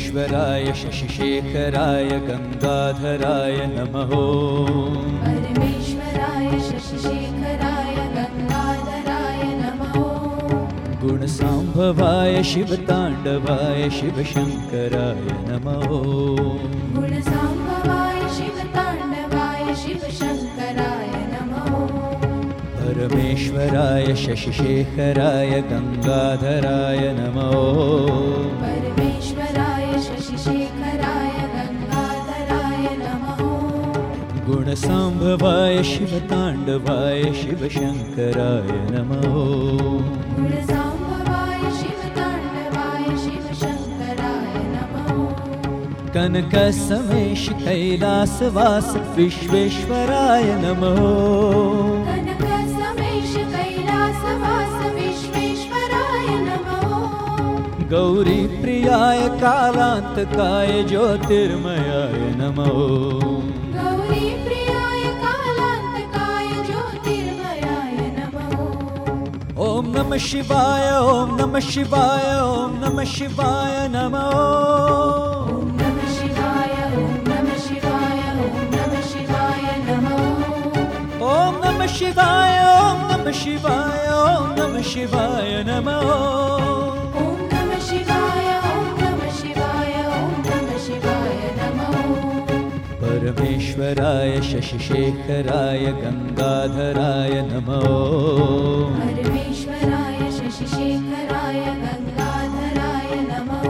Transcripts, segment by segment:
परमेश्वराय शशिशेखराय गङ्गाधराय नमः। परमेश्वराय शशिशेखराय गङ्गाधराय नमः। गुणसाम्भवाय शिवताण्डवाय शिवशङ्कराय नमः। गुणसाम्भवाय शिवताण्डवाय शिवशङ्कराय नमः। परमेश्वराय शशिशेखराय गङ्गाधराय नमः शशिशेखराय गङ्गाधराय नमः। गुणसाम्भवाय शिवताण्डवाय शिवशङ्कराय नमः। गुणसाम्भवाय शिवताण्डवाय शिवशङ्कराय नमः। कनकसमेश कैलासवास विश्वेश्वराय नमः। कनकसमेश कैलासवास गौरीप्रियाय कालान्तकाय ज्योतिर्मयाय नमः। गौरीप्रियाय कालान्तकाय ज्योतिर्मयाय नमः। ॐ नमः शिवाय ॐ नमः शिवाय ॐ नमः शिवाय नमः। ॐ नमः शिवाय ॐ नमः शिवाय ॐ नमः शिवाय नमः। परमेश्वराय शशिशेखराय गङ्गाधराय नमः। परमेश्वराय शशिशेखराय गङ्गाधराय नमः।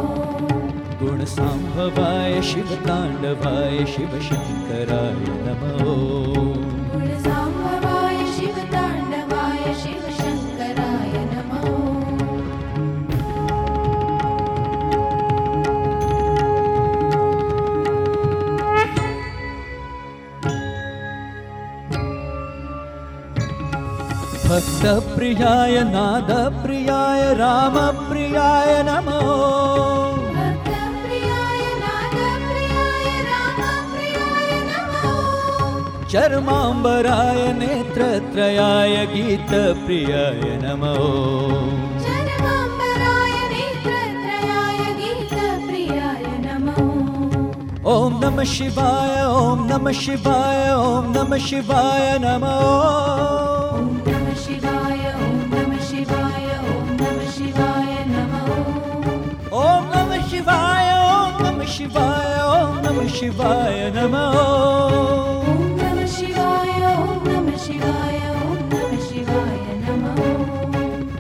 गुणसाम्भवाय शिवताण्डवाय शिवशङ्कराय नमः भक्तप्रियाय नादप्रियाय रामप्रियाय नमः। चर्माम्बराय नेत्रत्रयाय गीतप्रियाय नमः। गीतप्रियाय नमः। ॐ नमः शिवाय ॐ नमः शिवाय ॐ नमः शिवाय नमः। नमः शिवाय नमः। ॐ नमः शिवाय ॐ नमः शिवाय ॐ नमः शिवाय नमः।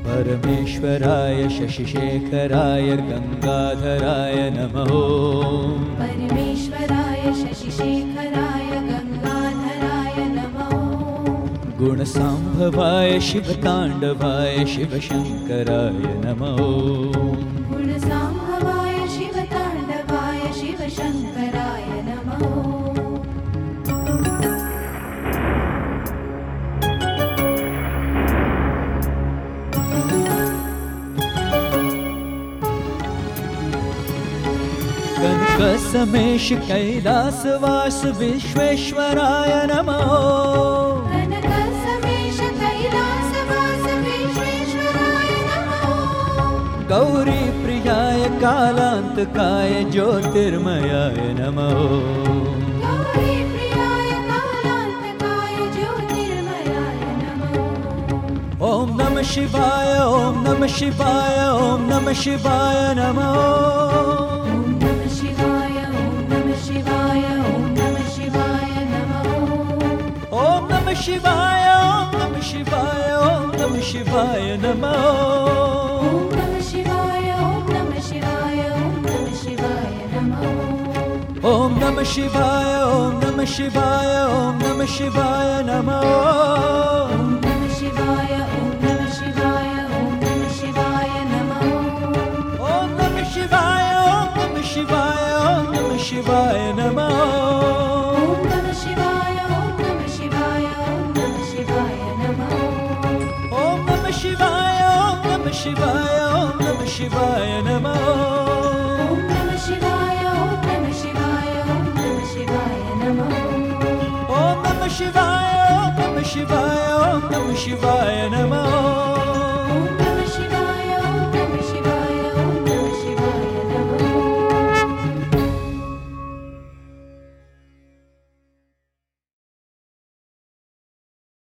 परमेश्वराय शशिशेखराय गङ्गाधराय नमः। परमेश्वराय शशिशेखराय गङ्गाधराय नमः। गुणसाम्भवाय शिवताण्डवाय शिवशङ्कराय नमः कसमेश कैलासवास विश्वेश्वराय नमो। गौरी प्रियाय कालान्तकाय ज्योतिर्मयाय नमो। ॐ नमः। शिवाय ॐ नमः शिवाय ॐ नमः शिवाय नमो। नमः शिवाय ॐ नमः शिवाय ॐ नमः शिवाय नमः Shiva.